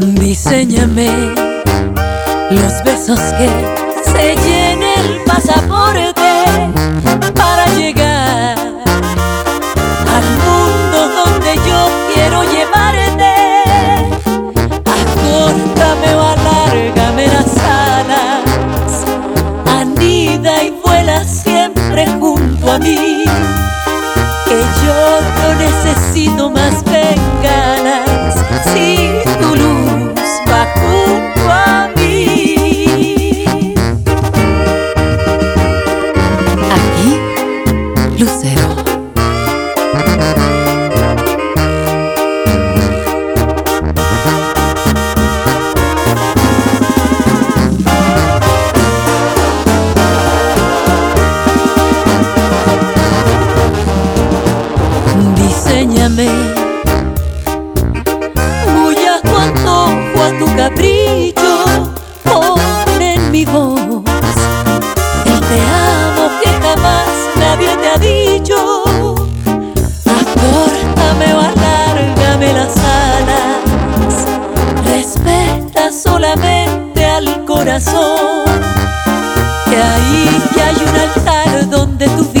Diseñame los besos que sellen el pasaporte para llegar al mundo donde yo quiero llevarte. Acórtame o alárgame las alas, anida y vuela siempre junto a mí. Que yo no necesito Diseñame muy a tu antojo, a tu capricho, pon en mi voz el te amo que jamás nadie te ha dicho. Acórtame o alárgame las alas, respeta solamente al corazón, que ahí que hay un altar donde tu vida